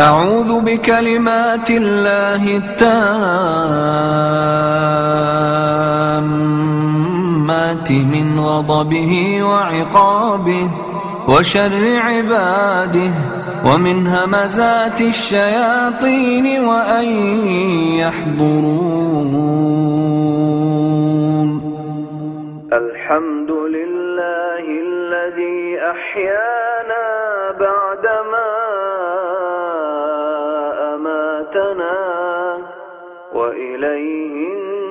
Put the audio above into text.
أعوذ بكلمات الله التامات من غضبه وعقابه وشر عباده ومن همزات الشياطين وأن يحضرون. الحمد لله الذي أحيانا أماتنا وإليه